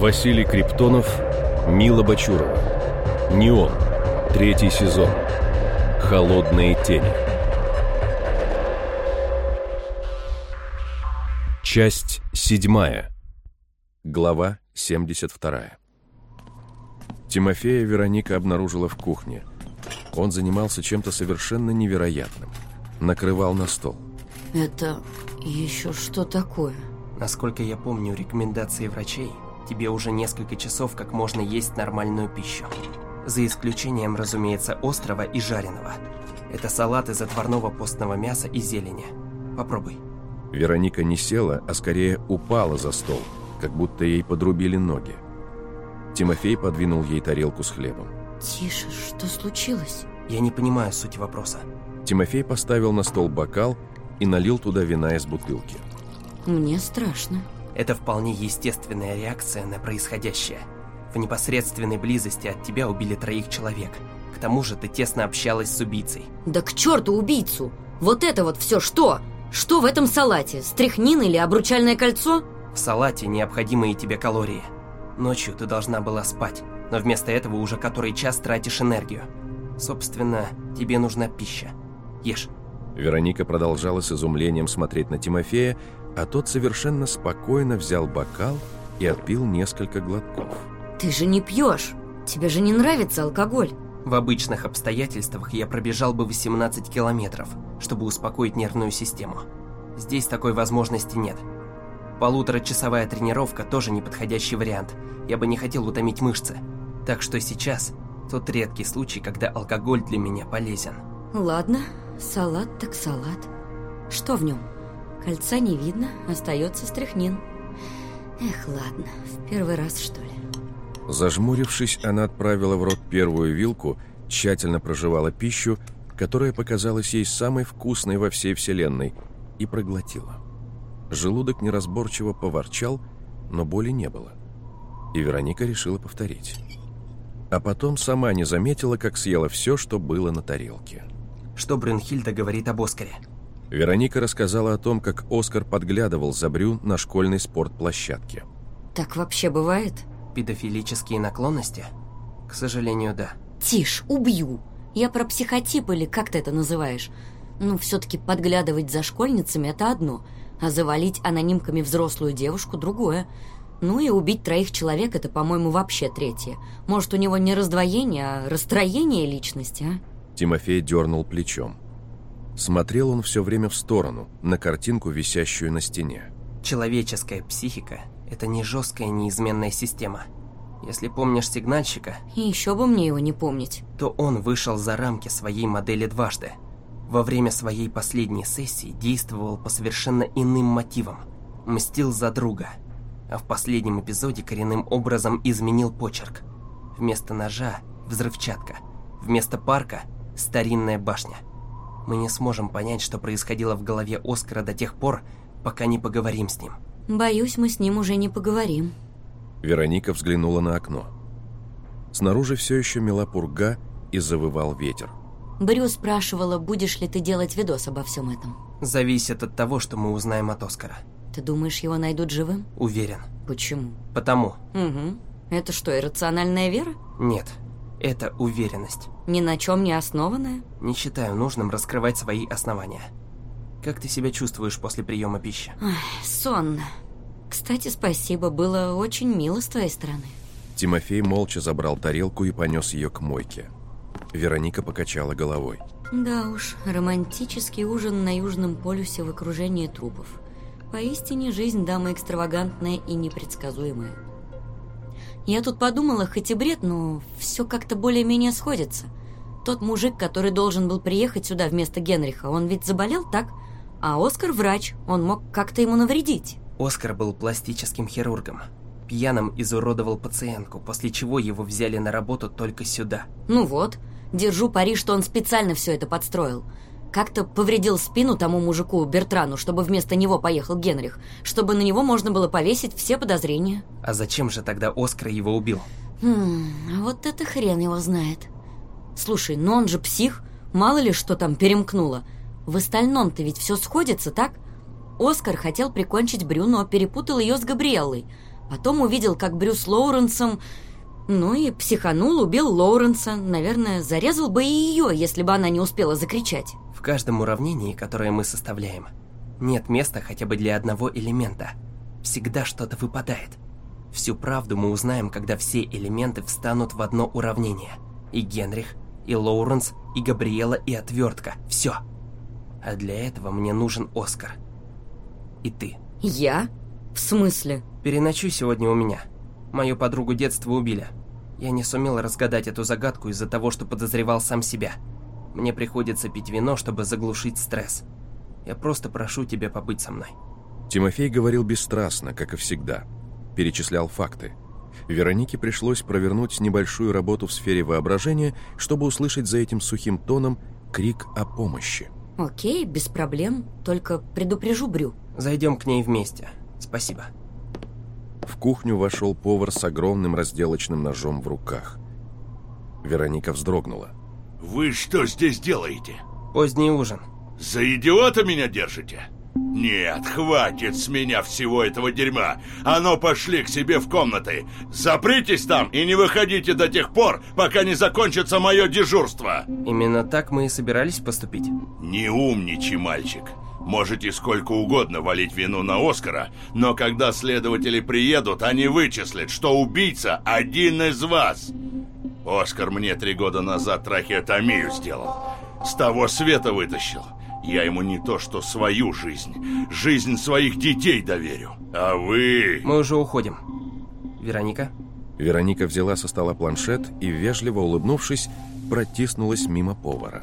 Василий Криптонов, Мила Бачурова. Неон. Третий сезон. Холодные тени. Часть седьмая. Глава 72. Тимофея Вероника обнаружила в кухне. Он занимался чем-то совершенно невероятным. Накрывал на стол. Это еще что такое? Насколько я помню рекомендации врачей, тебе уже несколько часов как можно есть нормальную пищу. За исключением, разумеется, острого и жареного. Это салат из отварного постного мяса и зелени. Попробуй. Вероника не села, а скорее упала за стол, как будто ей подрубили ноги. Тимофей подвинул ей тарелку с хлебом. Тише, что случилось? Я не понимаю сути вопроса. Тимофей поставил на стол бокал и налил туда вина из бутылки. Мне страшно. Это вполне естественная реакция на происходящее. В непосредственной близости от тебя убили троих человек. К тому же ты тесно общалась с убийцей. Да к черту убийцу! Вот это вот все что? Что в этом салате? Стряхнин или обручальное кольцо? В салате необходимые тебе калории. Ночью ты должна была спать, но вместо этого уже который час тратишь энергию. Собственно, тебе нужна пища. Ешь. Вероника продолжала с изумлением смотреть на Тимофея, а тот совершенно спокойно взял бокал и отпил несколько глотков. Ты же не пьешь. Тебе же не нравится алкоголь. В обычных обстоятельствах я пробежал бы 18 километров, чтобы успокоить нервную систему. Здесь такой возможности нет. Полуторачасовая тренировка тоже неподходящий вариант. Я бы не хотел утомить мышцы. Так что сейчас тот редкий случай, когда алкоголь для меня полезен. Ладно, салат так салат. Что в нем? Кольца не видно, остается стряхнин. Эх, ладно, в первый раз, что ли. Зажмурившись, она отправила в рот первую вилку, тщательно прожевала пищу, которая показалась ей самой вкусной во всей вселенной, и проглотила. Желудок неразборчиво поворчал, но боли не было. И Вероника решила повторить. А потом сама не заметила, как съела все, что было на тарелке. Что Брюнхильда говорит об Оскаре? Вероника рассказала о том, как Оскар подглядывал за Брю на школьной спортплощадке. Так вообще бывает? Педофилические наклонности? К сожалению, да. Тише, убью. Я про психотип или как ты это называешь? Ну, все-таки подглядывать за школьницами – это одно, а завалить анонимками взрослую девушку – другое. Ну и убить троих человек – это, по-моему, вообще третье. Может, у него не раздвоение, а расстроение личности, а? Тимофей дернул плечом. Смотрел он все время в сторону, на картинку, висящую на стене. Человеческая психика – это не жесткая неизменная система. Если помнишь сигнальщика, И еще бы мне его не помнить. то он вышел за рамки своей модели дважды. Во время своей последней сессии действовал по совершенно иным мотивам. Мстил за друга. А в последнем эпизоде коренным образом изменил почерк. Вместо ножа – взрывчатка. Вместо парка – старинная башня. Мы не сможем понять, что происходило в голове Оскара до тех пор, пока не поговорим с ним. Боюсь, мы с ним уже не поговорим. Вероника взглянула на окно. Снаружи все еще мела пурга и завывал ветер. Брю спрашивала, будешь ли ты делать видос обо всем этом. Зависит от того, что мы узнаем от Оскара. Ты думаешь, его найдут живым? Уверен. Почему? Потому. Угу. Это что, иррациональная вера? Нет. Это уверенность. Ни на чем не основанная? Не считаю нужным раскрывать свои основания. Как ты себя чувствуешь после приема пищи? Ай, сонно. Кстати, спасибо, было очень мило с твоей стороны. Тимофей молча забрал тарелку и понес ее к мойке. Вероника покачала головой. Да уж, романтический ужин на Южном полюсе в окружении трупов. Поистине жизнь дама экстравагантная и непредсказуемая. Я тут подумала, хоть и бред, но все как-то более-менее сходится. Тот мужик, который должен был приехать сюда вместо Генриха, он ведь заболел, так? А Оскар врач, он мог как-то ему навредить. Оскар был пластическим хирургом. Пьяным изуродовал пациентку, после чего его взяли на работу только сюда. Ну вот, держу пари, что он специально все это подстроил. Как-то повредил спину тому мужику Бертрану, чтобы вместо него поехал Генрих, чтобы на него можно было повесить все подозрения. А зачем же тогда Оскар его убил? Хм, а вот это хрен его знает. Слушай, но он же псих, мало ли что там перемкнуло. В остальном-то ведь все сходится, так? Оскар хотел прикончить Брю, но перепутал ее с Габриэллой. Потом увидел, как Брюс Лоуренсом... Ну и психанул, убил Лоуренса. Наверное, зарезал бы и ее, если бы она не успела закричать. В каждом уравнении, которое мы составляем, нет места хотя бы для одного элемента. Всегда что-то выпадает. Всю правду мы узнаем, когда все элементы встанут в одно уравнение. И Генрих, и Лоуренс, и Габриэла, и отвертка. Все. А для этого мне нужен Оскар. И ты. Я? В смысле? Переночуй сегодня у меня. Мою подругу детства убили. Я не сумел разгадать эту загадку из-за того, что подозревал сам себя. Мне приходится пить вино, чтобы заглушить стресс. Я просто прошу тебя побыть со мной. Тимофей говорил бесстрастно, как и всегда. Перечислял факты. Веронике пришлось провернуть небольшую работу в сфере воображения, чтобы услышать за этим сухим тоном крик о помощи. Окей, без проблем, только предупрежу Брю. Зайдем к ней вместе. Спасибо. В кухню вошел повар с огромным разделочным ножом в руках. Вероника вздрогнула. Вы что здесь делаете? Поздний ужин. За идиота меня держите? Нет, хватит с меня всего этого дерьма. А ну пошли к себе в комнаты. Запритесь там и не выходите до тех пор, пока не закончится мое дежурство. Именно так мы и собирались поступить. Не умничай, мальчик. Можете сколько угодно валить вину на Оскара, но когда следователи приедут, они вычислят, что убийца один из вас. Оскар мне три года назад трахеотомию сделал. С того света вытащил. Я ему не то что свою жизнь, жизнь своих детей доверю. А вы... Мы уже уходим. Вероника? Вероника взяла со стола планшет и, вежливо улыбнувшись, протиснулась мимо повара.